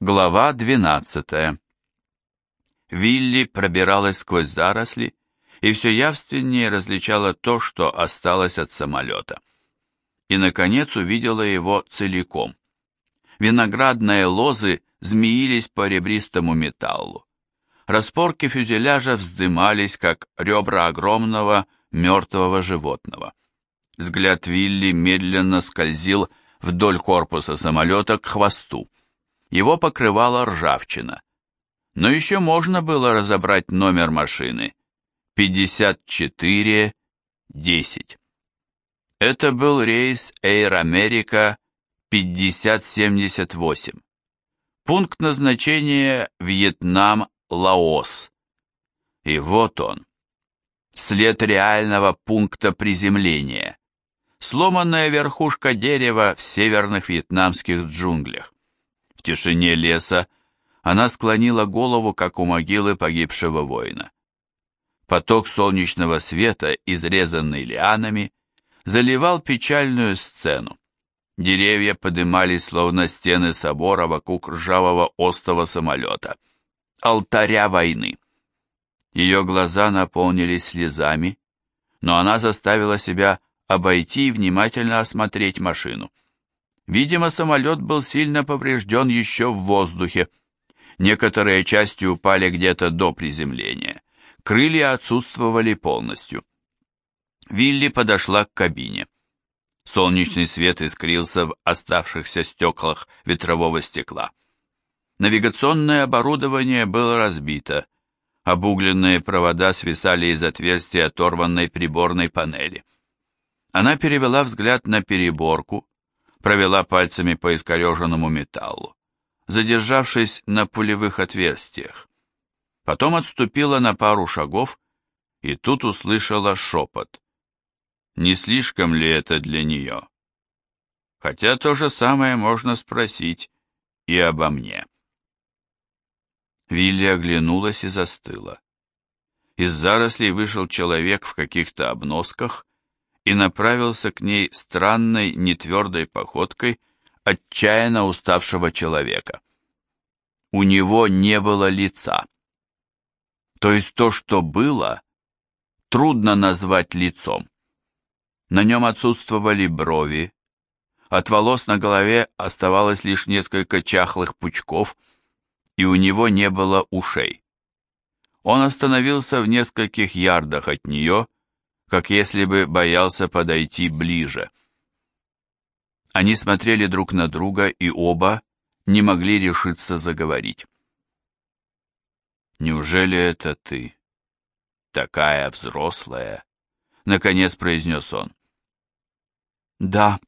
Глава 12 Вилли пробиралась сквозь заросли и все явственнее различала то, что осталось от самолета. И, наконец, увидела его целиком. Виноградные лозы змеились по ребристому металлу. Распорки фюзеляжа вздымались, как ребра огромного мертвого животного. Взгляд Вилли медленно скользил вдоль корпуса самолета к хвосту. Его покрывала ржавчина. Но еще можно было разобрать номер машины. 54-10. Это был рейс Air America 5078. Пункт назначения Вьетнам, Лаос. И вот он. След реального пункта приземления. Сломанная верхушка дерева в северных вьетнамских джунглях. В тишине леса она склонила голову, как у могилы погибшего воина. Поток солнечного света, изрезанный лианами, заливал печальную сцену. Деревья подымались, словно стены собора вокруг ржавого остова самолета. Алтаря войны. Ее глаза наполнились слезами, но она заставила себя обойти и внимательно осмотреть машину. Видимо, самолет был сильно поврежден еще в воздухе. Некоторые части упали где-то до приземления. Крылья отсутствовали полностью. Вилли подошла к кабине. Солнечный свет искрился в оставшихся стеклах ветрового стекла. Навигационное оборудование было разбито. Обугленные провода свисали из отверстия оторванной приборной панели. Она перевела взгляд на переборку, провела пальцами по искореженному металлу, задержавшись на пулевых отверстиях. Потом отступила на пару шагов и тут услышала шепот не слишком ли это для нее? Хотя то же самое можно спросить и обо мне. Вилли оглянулась и застыла. Из зарослей вышел человек в каких-то обносках и направился к ней странной, нетвердой походкой отчаянно уставшего человека. У него не было лица. То есть то, что было, трудно назвать лицом. На нем отсутствовали брови, от волос на голове оставалось лишь несколько чахлых пучков, и у него не было ушей. Он остановился в нескольких ярдах от нее, как если бы боялся подойти ближе. Они смотрели друг на друга, и оба не могли решиться заговорить. «Неужели это ты? Такая взрослая?» — наконец произнес он. «Да».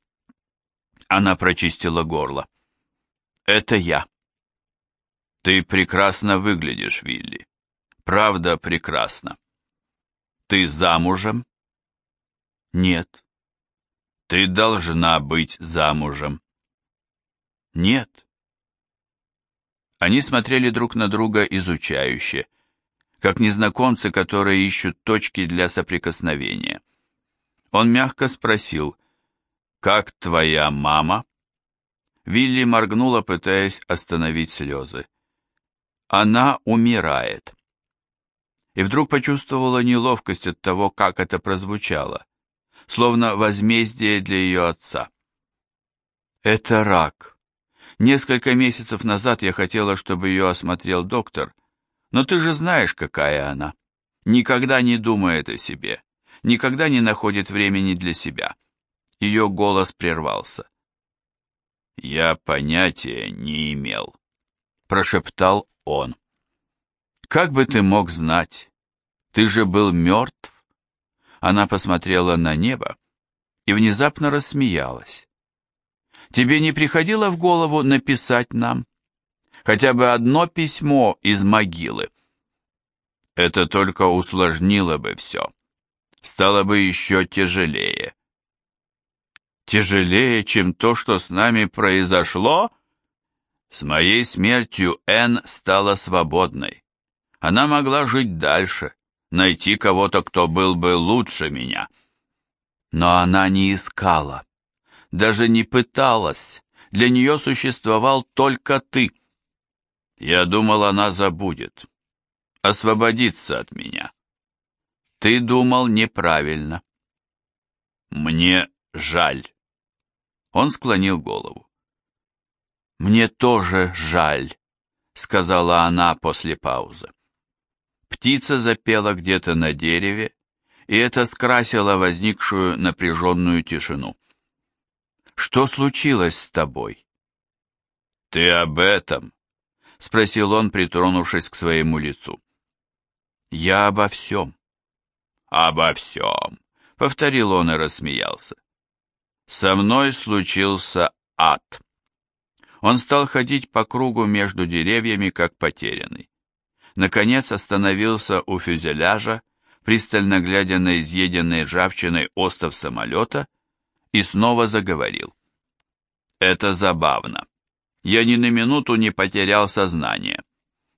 Она прочистила горло. «Это я». «Ты прекрасно выглядишь, Вилли. Правда прекрасно. Ты замужем?» «Нет». «Ты должна быть замужем». «Нет». Они смотрели друг на друга изучающе, как незнакомцы, которые ищут точки для соприкосновения. Он мягко спросил, «Как твоя мама?» Вилли моргнула, пытаясь остановить слезы. «Она умирает». И вдруг почувствовала неловкость от того, как это прозвучало, словно возмездие для ее отца. «Это рак. Несколько месяцев назад я хотела, чтобы ее осмотрел доктор, но ты же знаешь, какая она. Никогда не думает о себе, никогда не находит времени для себя». Ее голос прервался. «Я понятия не имел», — прошептал он. «Как бы ты мог знать? Ты же был мертв». Она посмотрела на небо и внезапно рассмеялась. «Тебе не приходило в голову написать нам? Хотя бы одно письмо из могилы?» Это только усложнило бы все. Стало бы еще тяжелее тяжелее, чем то, что с нами произошло? С моей смертью Энн стала свободной. Она могла жить дальше, найти кого-то, кто был бы лучше меня. Но она не искала, даже не пыталась. Для нее существовал только ты. Я думал, она забудет, освободится от меня. Ты думал неправильно. Мне жаль. Он склонил голову. Мне тоже жаль, сказала она после паузы. Птица запела где-то на дереве, и это скрасило возникшую напряженную тишину. «Что случилось с тобой?» «Ты об этом?» — спросил он, притронувшись к своему лицу. «Я обо всем». «Обо всем», — повторил он и рассмеялся. «Со мной случился ад». Он стал ходить по кругу между деревьями, как потерянный. Наконец остановился у фюзеляжа, пристально глядя на изъеденный ржавчиной остов самолета, и снова заговорил. «Это забавно. Я ни на минуту не потерял сознание.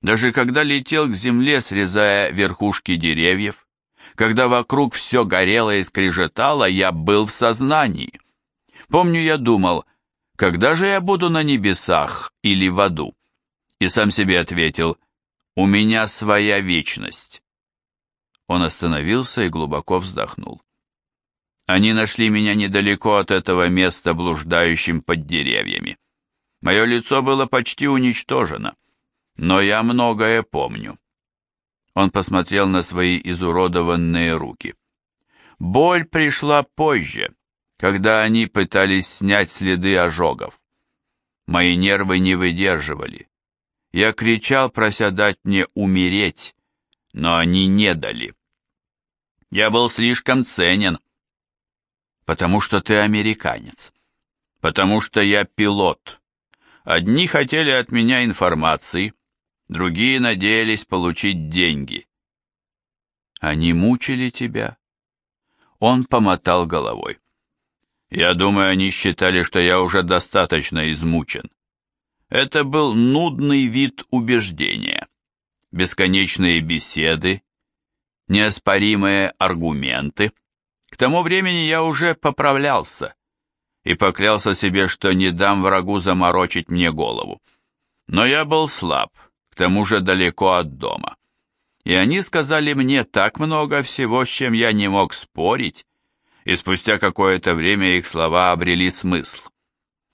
Даже когда летел к земле, срезая верхушки деревьев, когда вокруг все горело и скрежетало, я был в сознании. Помню, я думал, когда же я буду на небесах или в аду? И сам себе ответил, у меня своя вечность. Он остановился и глубоко вздохнул. Они нашли меня недалеко от этого места, блуждающим под деревьями. Мое лицо было почти уничтожено, но я многое помню. Он посмотрел на свои изуродованные руки. Боль пришла позже, когда они пытались снять следы ожогов. Мои нервы не выдерживали. Я кричал, прося дать мне умереть, но они не дали. Я был слишком ценен, потому что ты американец, потому что я пилот. Одни хотели от меня информации, другие надеялись получить деньги. Они мучили тебя? Он помотал головой. Я думаю, они считали, что я уже достаточно измучен. Это был нудный вид убеждения. Бесконечные беседы, неоспоримые аргументы. К тому времени я уже поправлялся и поклялся себе, что не дам врагу заморочить мне голову. Но я был слаб, к тому же далеко от дома. И они сказали мне так много всего, с чем я не мог спорить, и спустя какое-то время их слова обрели смысл.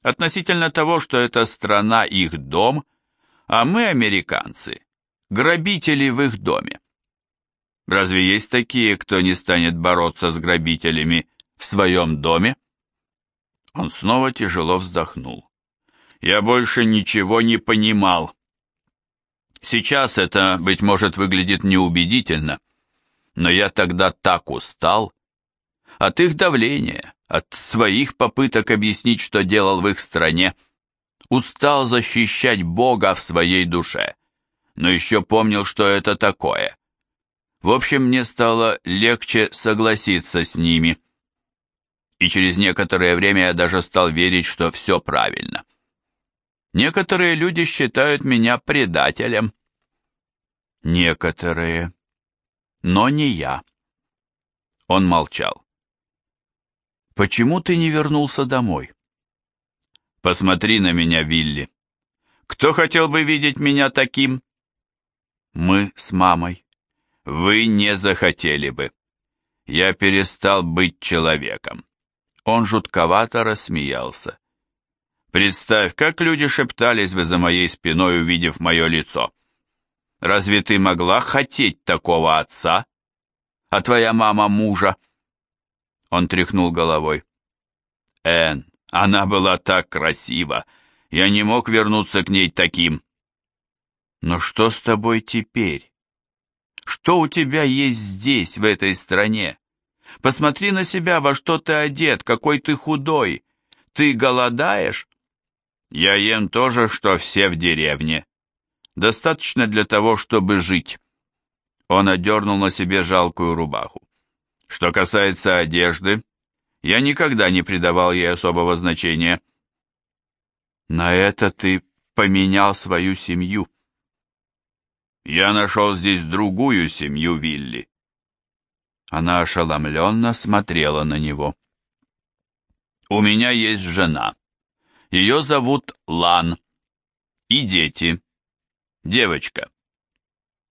Относительно того, что эта страна их дом, а мы, американцы, грабители в их доме. Разве есть такие, кто не станет бороться с грабителями в своем доме? Он снова тяжело вздохнул. Я больше ничего не понимал. Сейчас это, быть может, выглядит неубедительно, но я тогда так устал. От их давления, от своих попыток объяснить, что делал в их стране. Устал защищать Бога в своей душе, но еще помнил, что это такое. В общем, мне стало легче согласиться с ними. И через некоторое время я даже стал верить, что все правильно. Некоторые люди считают меня предателем, Некоторые. Но не я. Он молчал. Почему ты не вернулся домой? Посмотри на меня, Вилли. Кто хотел бы видеть меня таким? Мы с мамой. Вы не захотели бы. Я перестал быть человеком. Он жутковато рассмеялся. Представь, как люди шептались бы за моей спиной, увидев мое лицо. Разве ты могла хотеть такого отца? А твоя мама мужа?» Он тряхнул головой. «Энн, она была так красива. Я не мог вернуться к ней таким». «Но что с тобой теперь? Что у тебя есть здесь, в этой стране? Посмотри на себя, во что ты одет, какой ты худой. Ты голодаешь?» «Я ем то же, что все в деревне», достаточно для того, чтобы жить. Он одернул на себе жалкую рубаху. Что касается одежды, я никогда не придавал ей особого значения. На это ты поменял свою семью. Я нашел здесь другую семью Вилли. Она ошеломленно смотрела на него. У меня есть жена. Ее зовут Лан. И дети. девочка.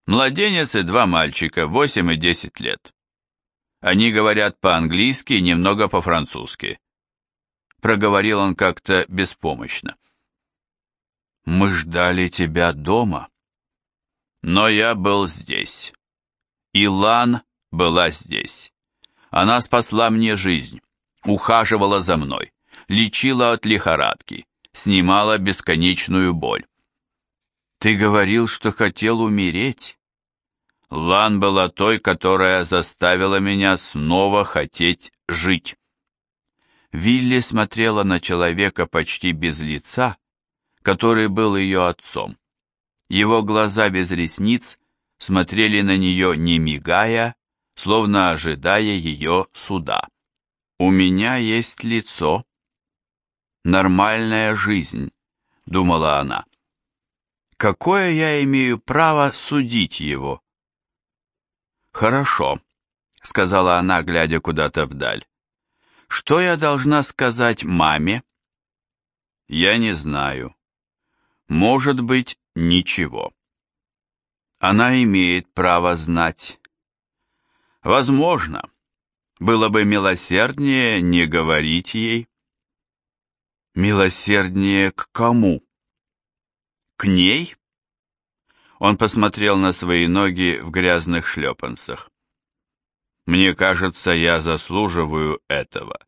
Младенец и два мальчика, 8 и 10 лет. Они говорят по-английски и немного по-французски. Проговорил он как-то беспомощно. Мы ждали тебя дома. Но я был здесь. Илан была здесь. Она спасла мне жизнь, ухаживала за мной, лечила от лихорадки, снимала бесконечную боль. Ты говорил, что хотел умереть. Лан была той, которая заставила меня снова хотеть жить. Вилли смотрела на человека почти без лица, который был ее отцом. Его глаза без ресниц смотрели на нее, не мигая, словно ожидая ее суда. «У меня есть лицо. Нормальная жизнь», — думала она. «Какое я имею право судить его?» «Хорошо», — сказала она, глядя куда-то вдаль. «Что я должна сказать маме?» «Я не знаю. Может быть, ничего. Она имеет право знать. Возможно, было бы милосерднее не говорить ей. Милосерднее к кому? К ней? Он посмотрел на свои ноги в грязных шлепанцах. Мне кажется, я заслуживаю этого,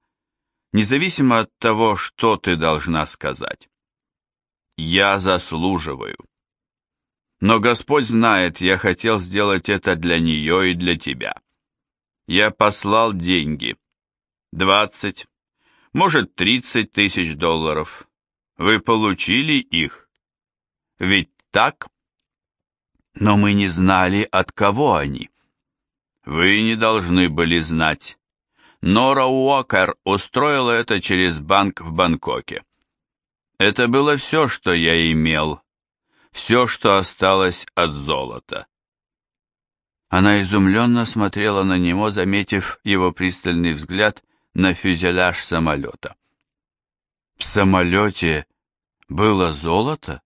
независимо от того, что ты должна сказать. Я заслуживаю. Но Господь знает, я хотел сделать это для нее и для тебя. Я послал деньги. Двадцать, может, тридцать тысяч долларов. Вы получили их? Ведь так? Но мы не знали, от кого они. Вы не должны были знать. Нора Уокер устроила это через банк в Бангкоке. Это было все, что я имел, все, что осталось от золота. Она изумленно смотрела на него, заметив его пристальный взгляд на фюзеляж самолета. В самолете было золото?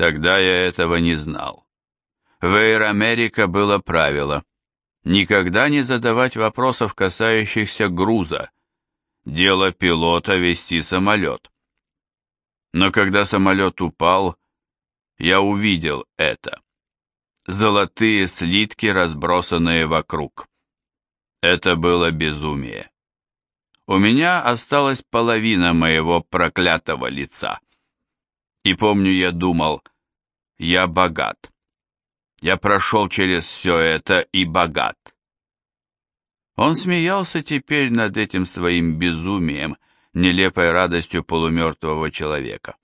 Тогда я этого не знал. В Эйр Америка было правило никогда не задавать вопросов, касающихся груза. Дело пилота вести самолет. Но когда самолет упал, я увидел это. Золотые слитки, разбросанные вокруг. Это было безумие. У меня осталась половина моего проклятого лица. И помню, я думал, я богат. Я прошел через все это и богат. Он смеялся теперь над этим своим безумием, нелепой радостью полумертвого человека.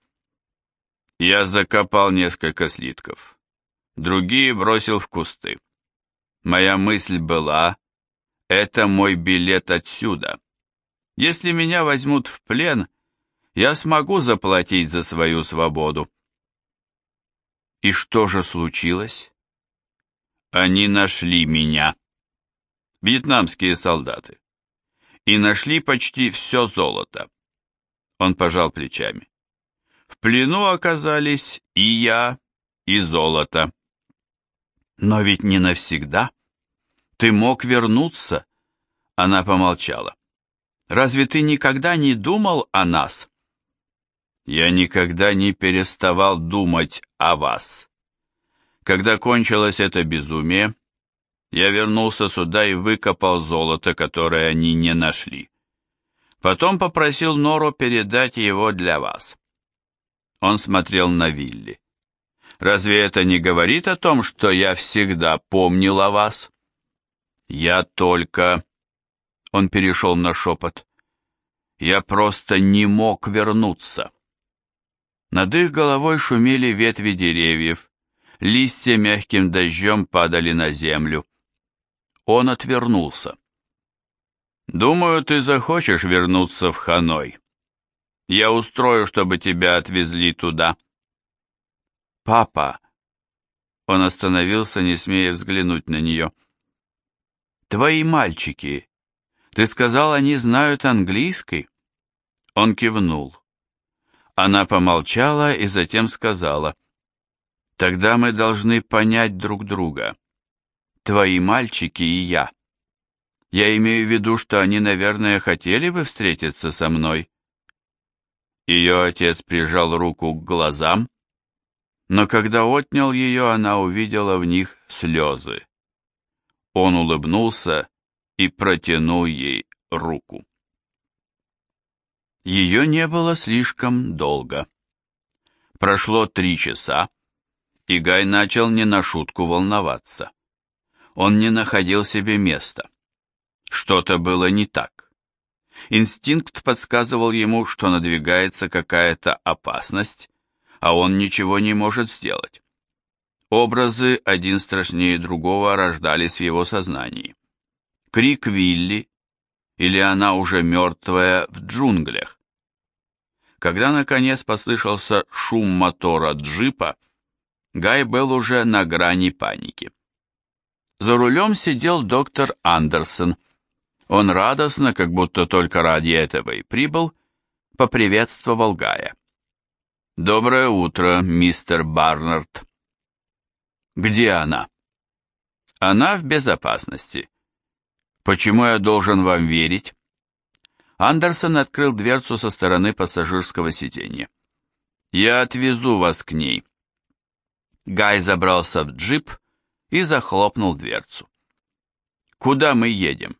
Я закопал несколько слитков. Другие бросил в кусты. Моя мысль была, это мой билет отсюда. Если меня возьмут в плен, я смогу заплатить за свою свободу. И что же случилось? Они нашли меня. Вьетнамские солдаты и нашли почти все золото. Он пожал плечами. В плену оказались и я, и золото. Но ведь не навсегда. Ты мог вернуться. Она помолчала. Разве ты никогда не думал о нас? Я никогда не переставал думать о вас. Когда кончилось это безумие, я вернулся сюда и выкопал золото, которое они не нашли. Потом попросил Нору передать его для вас. Он смотрел на Вилли. Разве это не говорит о том, что я всегда помнил о вас? Я только... Он перешел на шепот. Я просто не мог вернуться. Над их головой шумели ветви деревьев, листья мягким дождем падали на землю. Он отвернулся. «Думаю, ты захочешь вернуться в Ханой. Я устрою, чтобы тебя отвезли туда». «Папа!» Он остановился, не смея взглянуть на нее. «Твои мальчики. Ты сказал, они знают английский?» Он кивнул. Она помолчала и затем сказала. Тогда мы должны понять друг друга. Твои мальчики и я. Я имею в виду, что они, наверное, хотели бы встретиться со мной. Ее отец прижал руку к глазам, но когда отнял ее, она увидела в них слезы. Он улыбнулся и протянул ей руку. Ее не было слишком долго. Прошло три часа, и Гай начал не на шутку волноваться. Он не находил себе места. Что-то было не так. Инстинкт подсказывал ему, что надвигается какая-то опасность, а он ничего не может сделать. Образы, один страшнее другого, рождались в его сознании. Крик Вилли, или она уже мертвая в джунглях. Когда, наконец, послышался шум мотора джипа, Гай был уже на грани паники. За рулем сидел доктор Андерсон. Он радостно, как будто только ради этого и прибыл, поприветствовал Гая. «Доброе утро, мистер Барнард». «Где она?» «Она в безопасности. Почему я должен вам верить?» Андерсон открыл дверцу со стороны пассажирского сиденья. «Я отвезу вас к ней». Гай забрался в джип и захлопнул дверцу. «Куда мы едем?»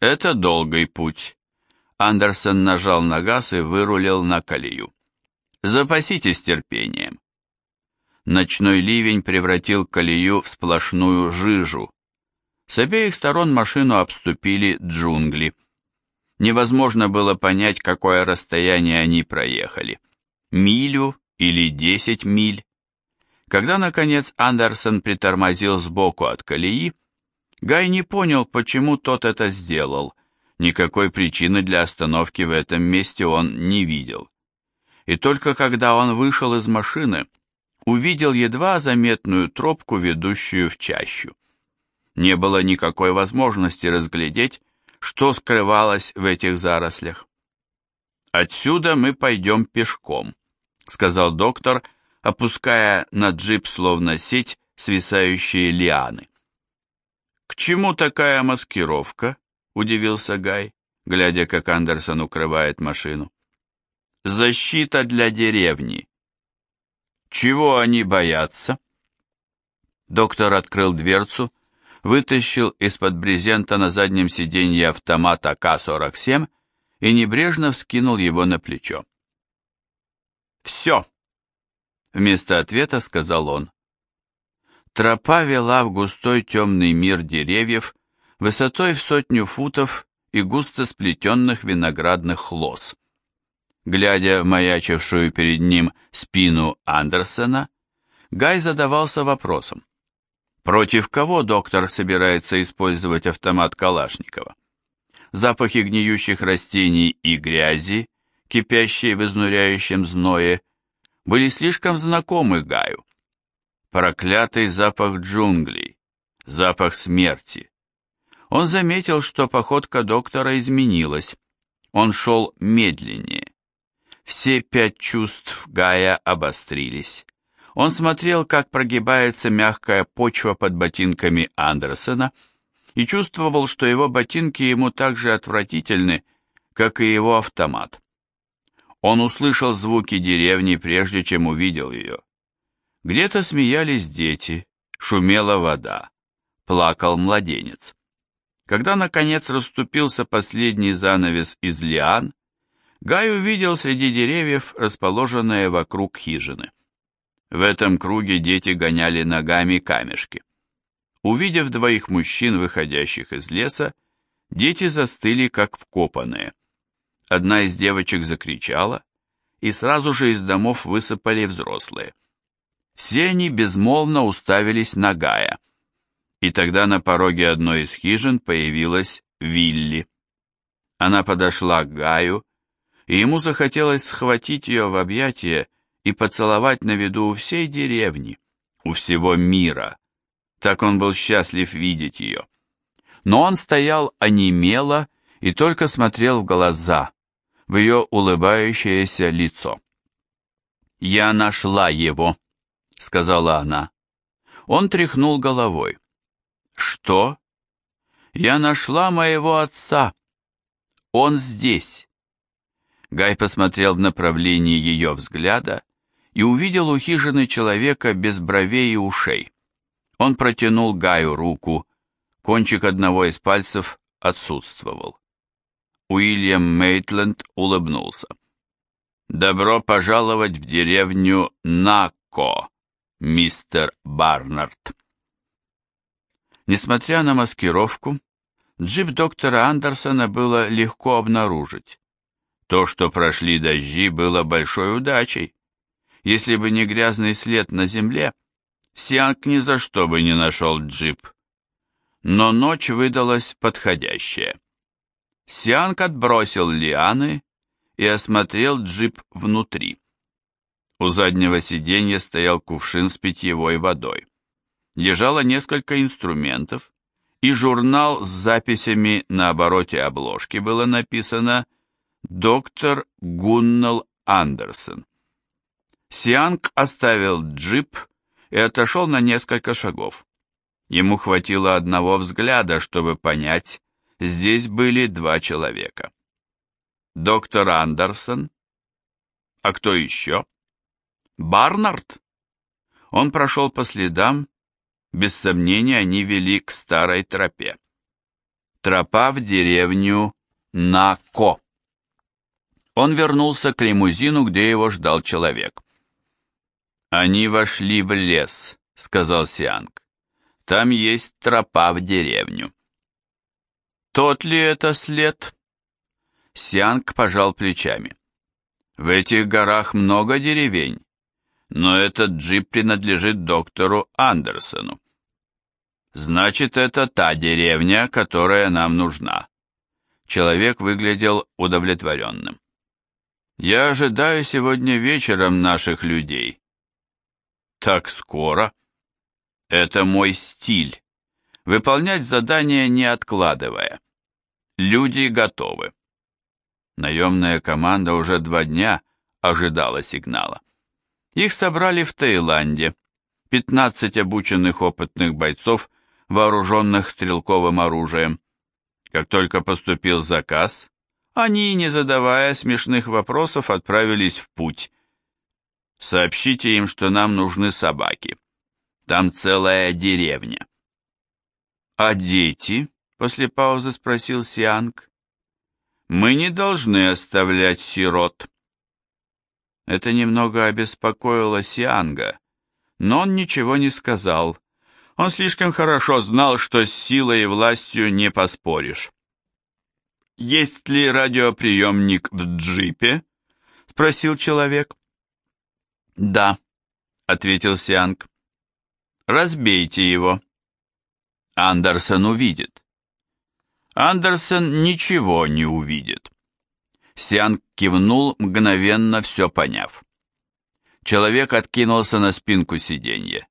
«Это долгий путь». Андерсон нажал на газ и вырулил на колею. «Запаситесь терпением». Ночной ливень превратил колею в сплошную жижу. С обеих сторон машину обступили джунгли. Невозможно было понять, какое расстояние они проехали. Милю или десять миль. Когда, наконец, Андерсон притормозил сбоку от колеи, Гай не понял, почему тот это сделал. Никакой причины для остановки в этом месте он не видел. И только когда он вышел из машины, увидел едва заметную тропку, ведущую в чащу. Не было никакой возможности разглядеть, что скрывалось в этих зарослях. «Отсюда мы пойдем пешком», — сказал доктор, опуская на джип словно сеть свисающие лианы. «К чему такая маскировка?» — удивился Гай, глядя, как Андерсон укрывает машину. «Защита для деревни». «Чего они боятся?» Доктор открыл дверцу вытащил из-под брезента на заднем сиденье автомата К-47 и небрежно вскинул его на плечо. «Все!» — вместо ответа сказал он. Тропа вела в густой темный мир деревьев, высотой в сотню футов и густо сплетенных виноградных лоз. Глядя в маячившую перед ним спину Андерсона, Гай задавался вопросом. Против кого доктор собирается использовать автомат Калашникова? Запахи гниющих растений и грязи, кипящие в изнуряющем зное, были слишком знакомы Гаю. Проклятый запах джунглей, запах смерти. Он заметил, что походка доктора изменилась. Он шел медленнее. Все пять чувств Гая обострились. Он смотрел, как прогибается мягкая почва под ботинками Андерсона, и чувствовал, что его ботинки ему так же отвратительны, как и его автомат. Он услышал звуки деревни, прежде чем увидел ее. Где-то смеялись дети, шумела вода, плакал младенец. Когда, наконец, расступился последний занавес из лиан, Гай увидел среди деревьев расположенные вокруг хижины. В этом круге дети гоняли ногами камешки. Увидев двоих мужчин, выходящих из леса, дети застыли, как вкопанные. Одна из девочек закричала, и сразу же из домов высыпали взрослые. Все они безмолвно уставились на Гая. И тогда на пороге одной из хижин появилась Вилли. Она подошла к Гаю, и ему захотелось схватить ее в объятия и поцеловать на виду у всей деревни, у всего мира. Так он был счастлив видеть ее. Но он стоял онемело и только смотрел в глаза, в ее улыбающееся лицо. «Я нашла его», — сказала она. Он тряхнул головой. «Что?» «Я нашла моего отца. Он здесь». Гай посмотрел в направлении ее взгляда и увидел у хижины человека без бровей и ушей. Он протянул Гаю руку, кончик одного из пальцев отсутствовал. Уильям Мейтленд улыбнулся. «Добро пожаловать в деревню Нако, мистер Барнард». Несмотря на маскировку, джип доктора Андерсона было легко обнаружить. То, что прошли дожди, было большой удачей. Если бы не грязный след на земле, Сианг ни за что бы не нашел джип. Но ночь выдалась подходящая. Сианг отбросил лианы и осмотрел джип внутри. У заднего сиденья стоял кувшин с питьевой водой. Лежало несколько инструментов, и журнал с записями на обороте обложки было написано «Доктор Гуннал Андерсон». Сианг оставил джип и отошел на несколько шагов. Ему хватило одного взгляда, чтобы понять, здесь были два человека. Доктор Андерсон? А кто еще? Барнард? Он прошел по следам, без сомнения они вели к старой тропе. Тропа в деревню Нако. Он вернулся к лимузину, где его ждал человек. «Они вошли в лес», — сказал Сианг. «Там есть тропа в деревню». «Тот ли это след?» Сианг пожал плечами. «В этих горах много деревень, но этот джип принадлежит доктору Андерсону. Значит, это та деревня, которая нам нужна». Человек выглядел удовлетворенным. «Я ожидаю сегодня вечером наших людей. Так скоро? Это мой стиль. Выполнять задания не откладывая. Люди готовы. Наемная команда уже два дня ожидала сигнала. Их собрали в Таиланде. 15 обученных опытных бойцов, вооруженных стрелковым оружием. Как только поступил заказ, они, не задавая смешных вопросов, отправились в путь, Сообщите им, что нам нужны собаки. Там целая деревня. А дети? После паузы спросил Сианг. Мы не должны оставлять сирот. Это немного обеспокоило Сианга, но он ничего не сказал. Он слишком хорошо знал, что с силой и властью не поспоришь. «Есть ли радиоприемник в джипе?» — спросил человек. «Да», — ответил Сианг. «Разбейте его». Андерсон увидит. Андерсон ничего не увидит. Сианг кивнул, мгновенно все поняв. Человек откинулся на спинку сиденья.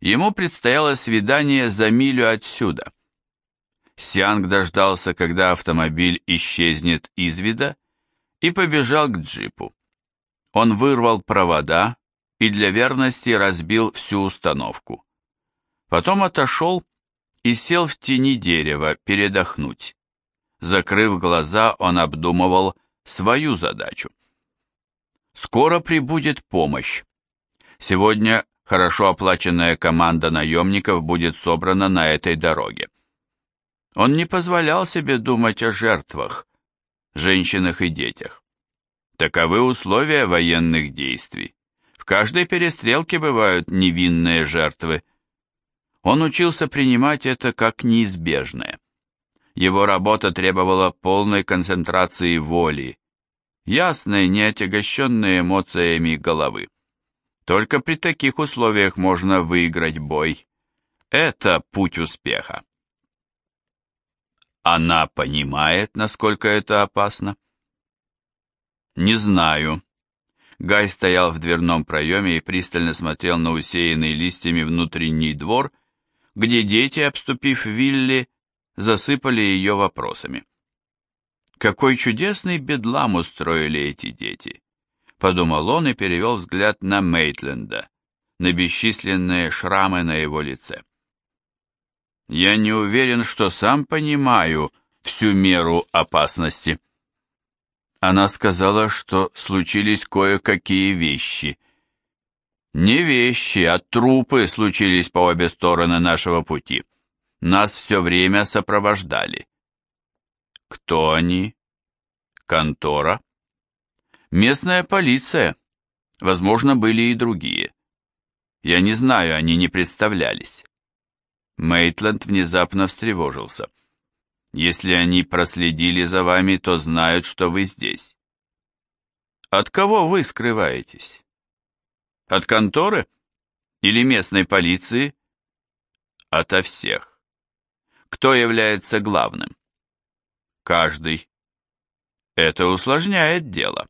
Ему предстояло свидание за милю отсюда. Сианг дождался, когда автомобиль исчезнет из вида, и побежал к джипу. Он вырвал провода и для верности разбил всю установку. Потом отошел и сел в тени дерева передохнуть. Закрыв глаза, он обдумывал свою задачу. Скоро прибудет помощь. Сегодня хорошо оплаченная команда наемников будет собрана на этой дороге. Он не позволял себе думать о жертвах, женщинах и детях. Таковы условия военных действий. В каждой перестрелке бывают невинные жертвы. Он учился принимать это как неизбежное. Его работа требовала полной концентрации воли, ясной, не отягощенной эмоциями головы. Только при таких условиях можно выиграть бой. Это путь успеха. Она понимает, насколько это опасно? «Не знаю». Гай стоял в дверном проеме и пристально смотрел на усеянный листьями внутренний двор, где дети, обступив Вилли, засыпали ее вопросами. «Какой чудесный бедлам устроили эти дети!» — подумал он и перевел взгляд на Мейтленда. на бесчисленные шрамы на его лице. «Я не уверен, что сам понимаю всю меру опасности». Она сказала, что случились кое-какие вещи. Не вещи, а трупы случились по обе стороны нашего пути. Нас все время сопровождали. Кто они? Контора? Местная полиция. Возможно, были и другие. Я не знаю, они не представлялись. Мейтленд внезапно встревожился. Если они проследили за вами, то знают, что вы здесь. От кого вы скрываетесь? От конторы? Или местной полиции? Ото всех. Кто является главным? Каждый. Это усложняет дело.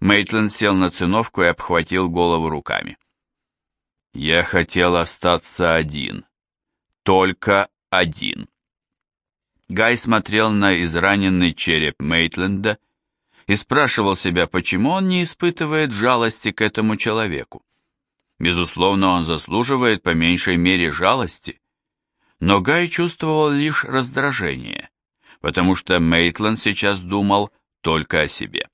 Мейтленд сел на циновку и обхватил голову руками. Я хотел остаться один. Только один. Гай смотрел на израненный череп Мейтленда и спрашивал себя, почему он не испытывает жалости к этому человеку. Безусловно, он заслуживает по меньшей мере жалости, но Гай чувствовал лишь раздражение, потому что Мейтленд сейчас думал только о себе.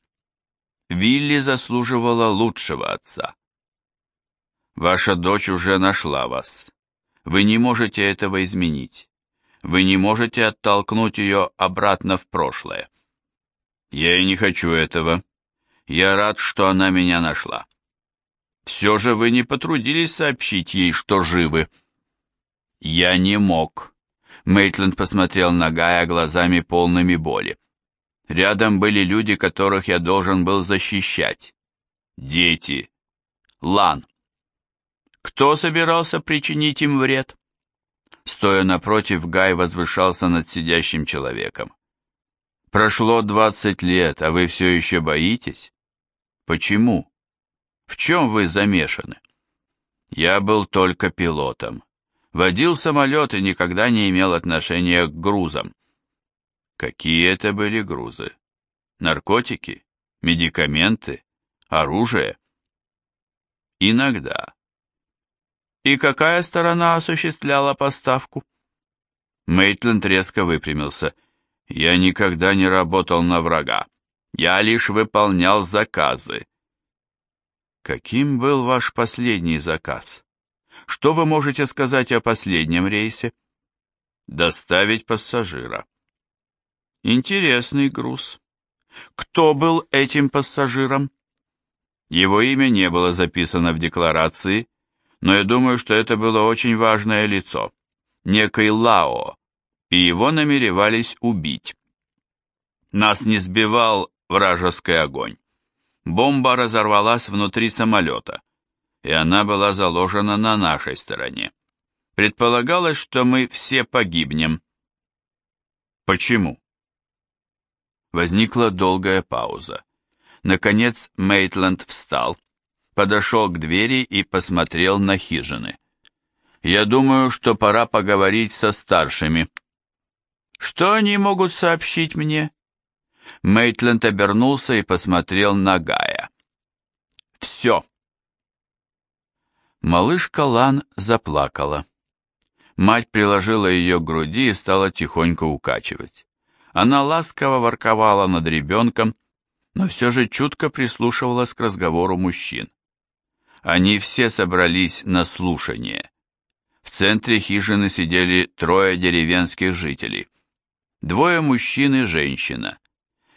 Вилли заслуживала лучшего отца. Ваша дочь уже нашла вас. Вы не можете этого изменить. Вы не можете оттолкнуть ее обратно в прошлое. Я и не хочу этого. Я рад, что она меня нашла. Все же вы не потрудились сообщить ей, что живы. Я не мог. Мейтленд посмотрел на Гая глазами полными боли. Рядом были люди, которых я должен был защищать. Дети. Лан. Кто собирался причинить им вред? Стоя напротив, Гай возвышался над сидящим человеком. Прошло двадцать лет, а вы все еще боитесь? Почему? В чем вы замешаны? Я был только пилотом. Водил самолет и никогда не имел отношения к грузам. Какие это были грузы? Наркотики? Медикаменты? Оружие? Иногда. И какая сторона осуществляла поставку? Мейтленд резко выпрямился. Я никогда не работал на врага. Я лишь выполнял заказы. Каким был ваш последний заказ? Что вы можете сказать о последнем рейсе? Доставить пассажира. Интересный груз. Кто был этим пассажиром? Его имя не было записано в декларации, но я думаю, что это было очень важное лицо, некий Лао, и его намеревались убить. Нас не сбивал вражеский огонь. Бомба разорвалась внутри самолета, и она была заложена на нашей стороне. Предполагалось, что мы все погибнем. Почему? Возникла долгая пауза. Наконец Мейтленд встал, подошел к двери и посмотрел на хижины. «Я думаю, что пора поговорить со старшими». «Что они могут сообщить мне?» Мейтленд обернулся и посмотрел на Гая. «Все». Малышка Лан заплакала. Мать приложила ее к груди и стала тихонько укачивать. Она ласково ворковала над ребенком, но все же чутко прислушивалась к разговору мужчин. Они все собрались на слушание. В центре хижины сидели трое деревенских жителей. Двое мужчин и женщина.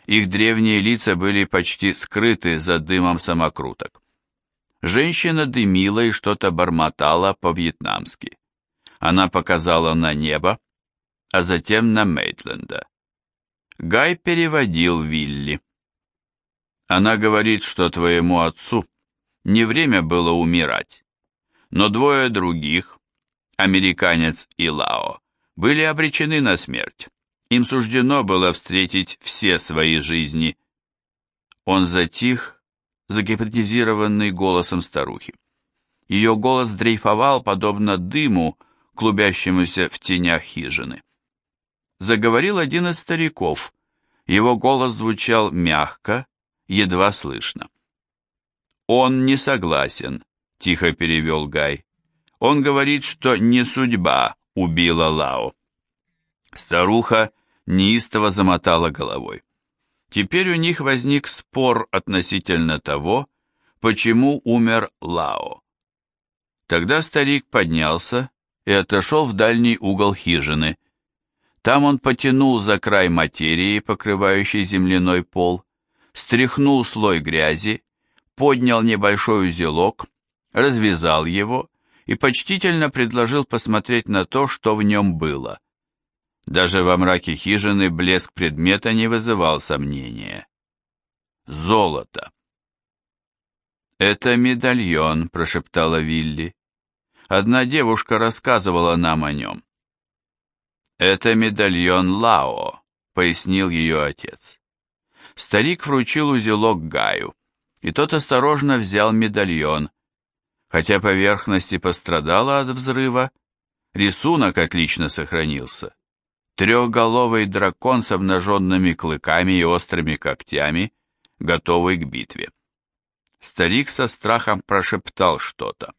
Их древние лица были почти скрыты за дымом самокруток. Женщина дымила и что-то бормотала по-вьетнамски. Она показала на небо, а затем на Мейтленда. Гай переводил Вилли. Она говорит, что твоему отцу не время было умирать. Но двое других, американец и Лао, были обречены на смерть. Им суждено было встретить все свои жизни. Он затих, загипнотизированный голосом старухи. Ее голос дрейфовал, подобно дыму, клубящемуся в тенях хижины заговорил один из стариков. Его голос звучал мягко, едва слышно. «Он не согласен», — тихо перевел Гай. Он говорит, что не судьба убила Лао. Старуха неистово замотала головой. Теперь у них возник спор относительно того, почему умер Лао. Тогда старик поднялся и отошел в дальний угол хижины. Там он потянул за край материи, покрывающей земляной пол, стряхнул слой грязи, поднял небольшой узелок, развязал его и почтительно предложил посмотреть на то, что в нем было. Даже во мраке хижины блеск предмета не вызывал сомнения. Золото. «Это медальон», — прошептала Вилли. «Одна девушка рассказывала нам о нем». «Это медальон Лао», — пояснил ее отец. Старик вручил узелок Гаю, и тот осторожно взял медальон. Хотя поверхность и пострадала от взрыва, рисунок отлично сохранился. Трехголовый дракон с обнаженными клыками и острыми когтями, готовый к битве. Старик со страхом прошептал что-то.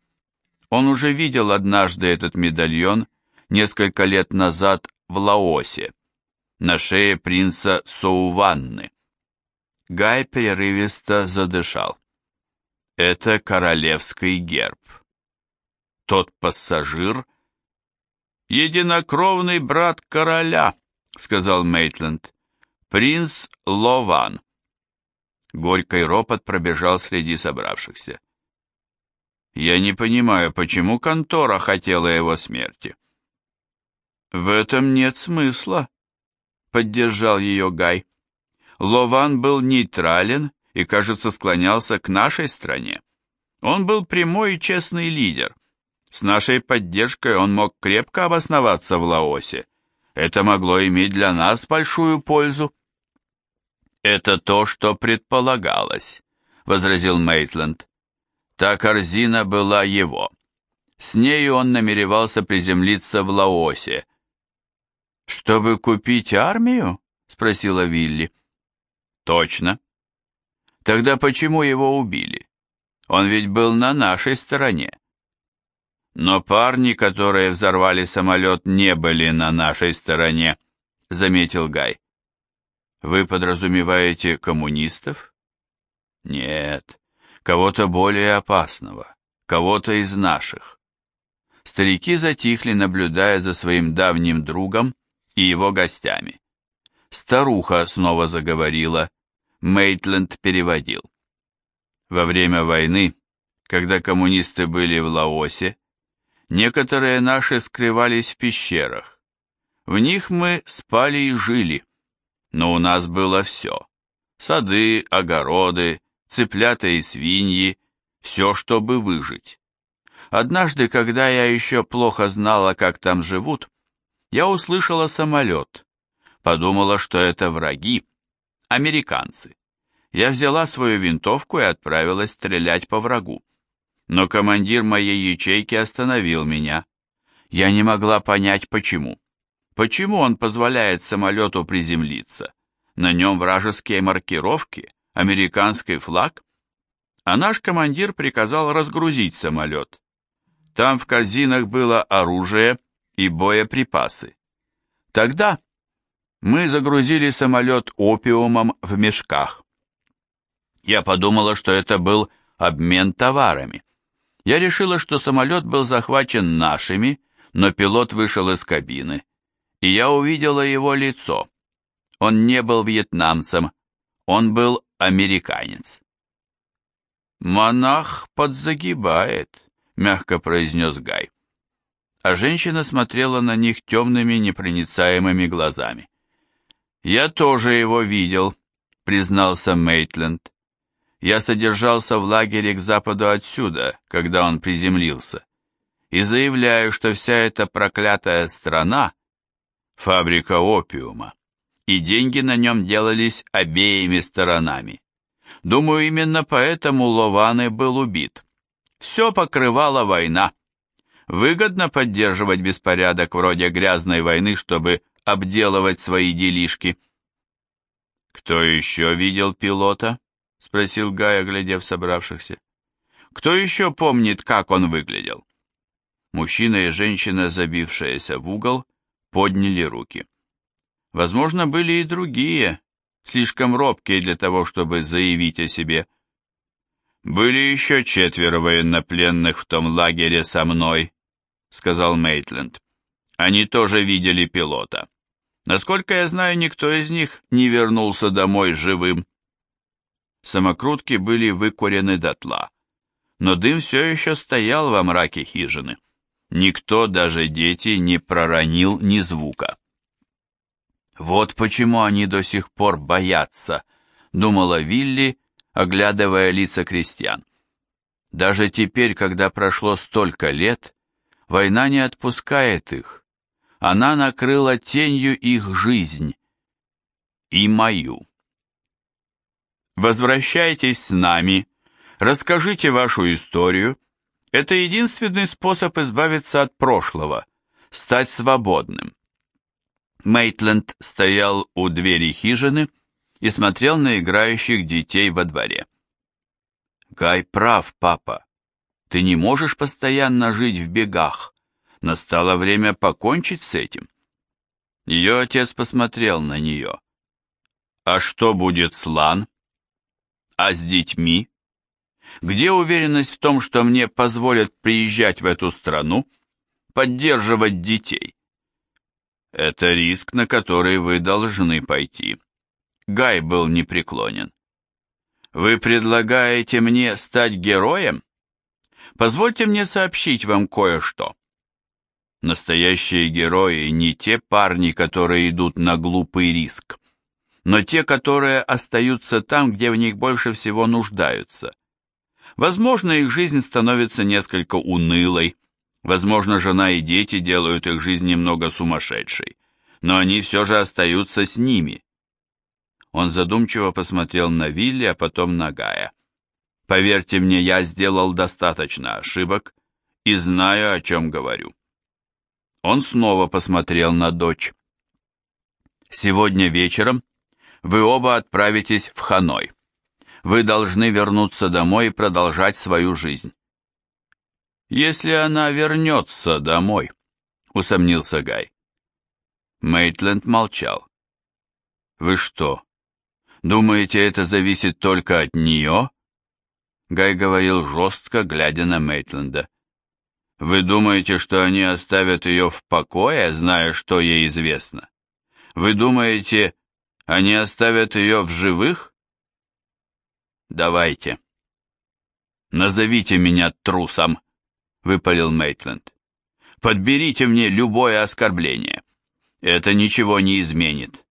Он уже видел однажды этот медальон несколько лет назад в Лаосе, на шее принца Соуванны. Гай прерывисто задышал. Это королевский герб. Тот пассажир — единокровный брат короля, сказал Мейтленд. Принц Лован. Горький ропот пробежал среди собравшихся. Я не понимаю, почему контора хотела его смерти. В этом нет смысла, поддержал ее Гай. Лован был нейтрален и, кажется, склонялся к нашей стране. Он был прямой и честный лидер. С нашей поддержкой он мог крепко обосноваться в Лаосе. Это могло иметь для нас большую пользу. Это то, что предполагалось, возразил Мейтленд. Та корзина была его. С нею он намеревался приземлиться в Лаосе. «Чтобы купить армию?» — спросила Вилли. «Точно. Тогда почему его убили? Он ведь был на нашей стороне. Но парни, которые взорвали самолет, не были на нашей стороне, заметил Гай. Вы подразумеваете коммунистов? Нет, кого-то более опасного, кого-то из наших. Старики затихли, наблюдая за своим давним другом и его гостями. Старуха снова заговорила, Мейтленд переводил. Во время войны, когда коммунисты были в Лаосе, некоторые наши скрывались в пещерах. В них мы спали и жили, но у нас было все. Сады, огороды, цыплята и свиньи, все, чтобы выжить. Однажды, когда я еще плохо знала, как там живут, я услышала самолет. Подумала, что это враги, американцы. Я взяла свою винтовку и отправилась стрелять по врагу. Но командир моей ячейки остановил меня. Я не могла понять, почему. Почему он позволяет самолету приземлиться? На нем вражеские маркировки, американский флаг. А наш командир приказал разгрузить самолет. Там в корзинах было оружие и боеприпасы. Тогда мы загрузили самолет опиумом в мешках. Я подумала, что это был обмен товарами. Я решила, что самолет был захвачен нашими, но пилот вышел из кабины, и я увидела его лицо. Он не был вьетнамцем, он был американец. «Монах подзагибает», — мягко произнес Гай. А женщина смотрела на них темными непроницаемыми глазами. «Я тоже его видел», — признался Мейтленд. «Я содержался в лагере к западу отсюда, когда он приземлился, и заявляю, что вся эта проклятая страна — фабрика опиума, и деньги на нем делались обеими сторонами. Думаю, именно поэтому Лованы был убит. Все покрывала война. Выгодно поддерживать беспорядок вроде грязной войны, чтобы обделывать свои делишки. «Кто еще видел пилота?» — спросил Гай, оглядев собравшихся. Кто еще помнит, как он выглядел? Мужчина и женщина, забившиеся в угол, подняли руки. Возможно, были и другие, слишком робкие для того, чтобы заявить о себе. «Были еще четверо военнопленных в том лагере со мной», — сказал Мейтленд. «Они тоже видели пилота. Насколько я знаю, никто из них не вернулся домой живым». Самокрутки были выкурены дотла, но дым все еще стоял во мраке хижины. Никто, даже дети, не проронил ни звука. Вот почему они до сих пор боятся, думала Вилли, оглядывая лица крестьян. Даже теперь, когда прошло столько лет, война не отпускает их. Она накрыла тенью их жизнь и мою. Возвращайтесь с нами, расскажите вашу историю. Это единственный способ избавиться от прошлого, стать свободным. Мейтленд стоял у двери хижины и смотрел на играющих детей во дворе. «Гай прав, папа. Ты не можешь постоянно жить в бегах. Настало время покончить с этим». Ее отец посмотрел на нее. «А что будет с Лан? А с детьми? Где уверенность в том, что мне позволят приезжать в эту страну, поддерживать детей?» Это риск, на который вы должны пойти. Гай был непреклонен. Вы предлагаете мне стать героем? Позвольте мне сообщить вам кое-что. Настоящие герои не те парни, которые идут на глупый риск, но те, которые остаются там, где в них больше всего нуждаются. Возможно, их жизнь становится несколько унылой, Возможно, жена и дети делают их жизнь немного сумасшедшей, но они все же остаются с ними. Он задумчиво посмотрел на Вилли, а потом на Гая. Поверьте мне, я сделал достаточно ошибок и знаю, о чем говорю. Он снова посмотрел на дочь. Сегодня вечером вы оба отправитесь в Ханой. Вы должны вернуться домой и продолжать свою жизнь если она вернется домой», — усомнился Гай. Мейтленд молчал. «Вы что, думаете, это зависит только от нее?» Гай говорил жестко, глядя на Мейтленда. «Вы думаете, что они оставят ее в покое, зная, что ей известно? Вы думаете, они оставят ее в живых?» «Давайте. Назовите меня трусом», выпалил Мейтленд. Подберите мне любое оскорбление. Это ничего не изменит.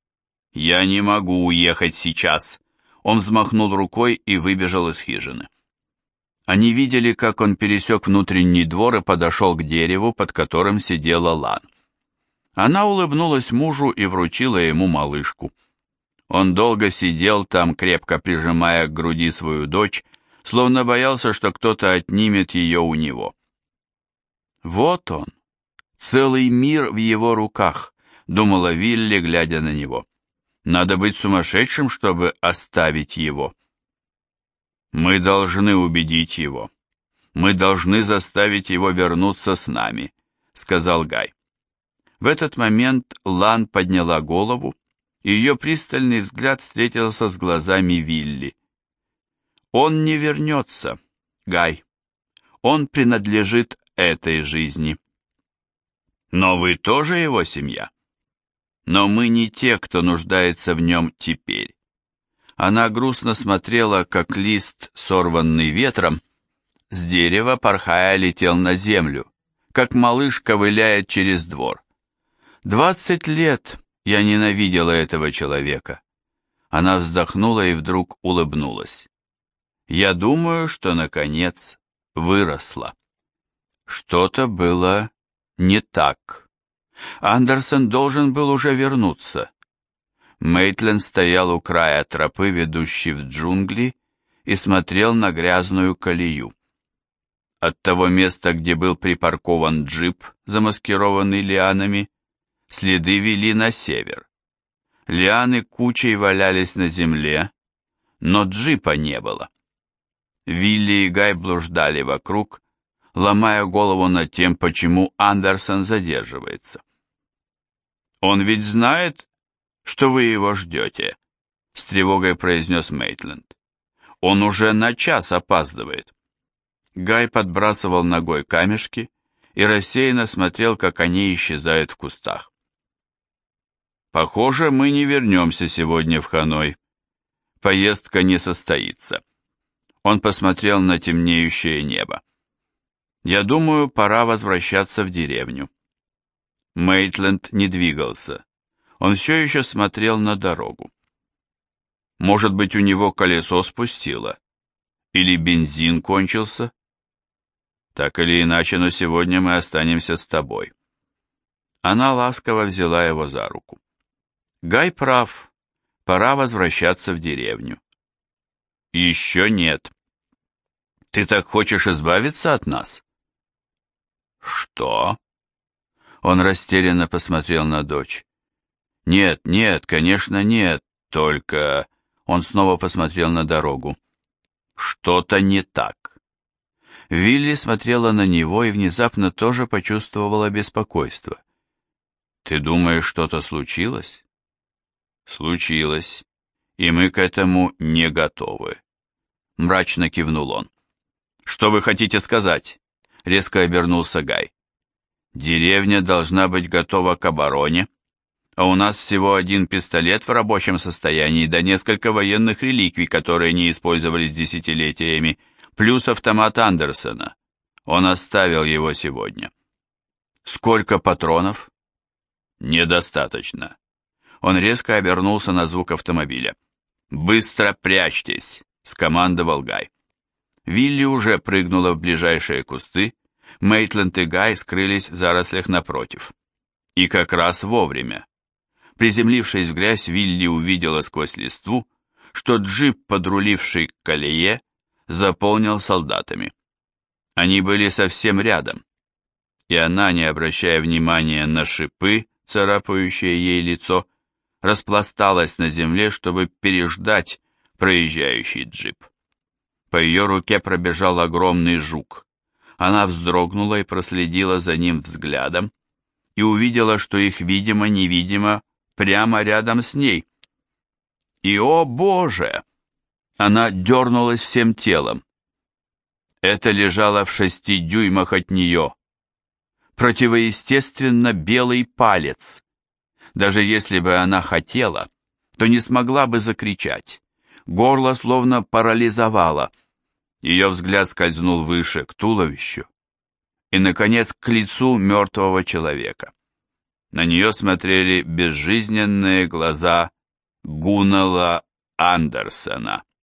Я не могу уехать сейчас. Он взмахнул рукой и выбежал из хижины. Они видели, как он пересек внутренний двор и подошел к дереву, под которым сидела Лан. Она улыбнулась мужу и вручила ему малышку. Он долго сидел там, крепко прижимая к груди свою дочь, словно боялся, что кто-то отнимет ее у него. Вот он, целый мир в его руках, думала Вилли, глядя на него. Надо быть сумасшедшим, чтобы оставить его. Мы должны убедить его. Мы должны заставить его вернуться с нами, сказал Гай. В этот момент Лан подняла голову, и ее пристальный взгляд встретился с глазами Вилли. Он не вернется, Гай. Он принадлежит этой жизни. Но вы тоже его семья. Но мы не те, кто нуждается в нем теперь. Она грустно смотрела, как лист, сорванный ветром, с дерева, порхая, летел на землю, как малыш ковыляет через двор. Двадцать лет я ненавидела этого человека. Она вздохнула и вдруг улыбнулась. Я думаю, что, наконец, выросла. Что-то было не так. Андерсон должен был уже вернуться. Мейтленд стоял у края тропы, ведущей в джунгли, и смотрел на грязную колею. От того места, где был припаркован джип, замаскированный лианами, следы вели на север. Лианы кучей валялись на земле, но джипа не было. Вилли и Гай блуждали вокруг, ломая голову над тем, почему Андерсон задерживается. «Он ведь знает, что вы его ждете», — с тревогой произнес Мейтленд. «Он уже на час опаздывает». Гай подбрасывал ногой камешки и рассеянно смотрел, как они исчезают в кустах. «Похоже, мы не вернемся сегодня в Ханой. Поездка не состоится». Он посмотрел на темнеющее небо. «Я думаю, пора возвращаться в деревню». Мейтленд не двигался. Он все еще смотрел на дорогу. Может быть, у него колесо спустило? Или бензин кончился? Так или иначе, но сегодня мы останемся с тобой. Она ласково взяла его за руку. Гай прав. Пора возвращаться в деревню. Еще нет. Ты так хочешь избавиться от нас? Что? Он растерянно посмотрел на дочь. Нет, нет, конечно, нет, только... Он снова посмотрел на дорогу. Что-то не так. Вилли смотрела на него и внезапно тоже почувствовала беспокойство. «Ты думаешь, что-то случилось?» «Случилось, и мы к этому не готовы», — мрачно кивнул он. «Что вы хотите сказать?» — резко обернулся Гай. «Деревня должна быть готова к обороне, а у нас всего один пистолет в рабочем состоянии, да несколько военных реликвий, которые не использовались десятилетиями, плюс автомат Андерсона. Он оставил его сегодня. Сколько патронов? Недостаточно. Он резко обернулся на звук автомобиля. «Быстро прячьтесь!» — скомандовал Гай. Вилли уже прыгнула в ближайшие кусты, Мейтленд и Гай скрылись в зарослях напротив. И как раз вовремя. Приземлившись в грязь, Вилли увидела сквозь листву, что джип, подруливший к колее, заполнил солдатами. Они были совсем рядом, и она, не обращая внимания на шипы, царапающие ей лицо, распласталась на земле, чтобы переждать проезжающий джип. По ее руке пробежал огромный жук. Она вздрогнула и проследила за ним взглядом и увидела, что их видимо-невидимо прямо рядом с ней. И, о боже! Она дернулась всем телом. Это лежало в шести дюймах от нее. Противоестественно белый палец. Даже если бы она хотела, то не смогла бы закричать. Горло словно парализовало. Ее взгляд скользнул выше, к туловищу. И, наконец, к лицу мертвого человека. На нее смотрели безжизненные глаза Гуннелла Андерсона.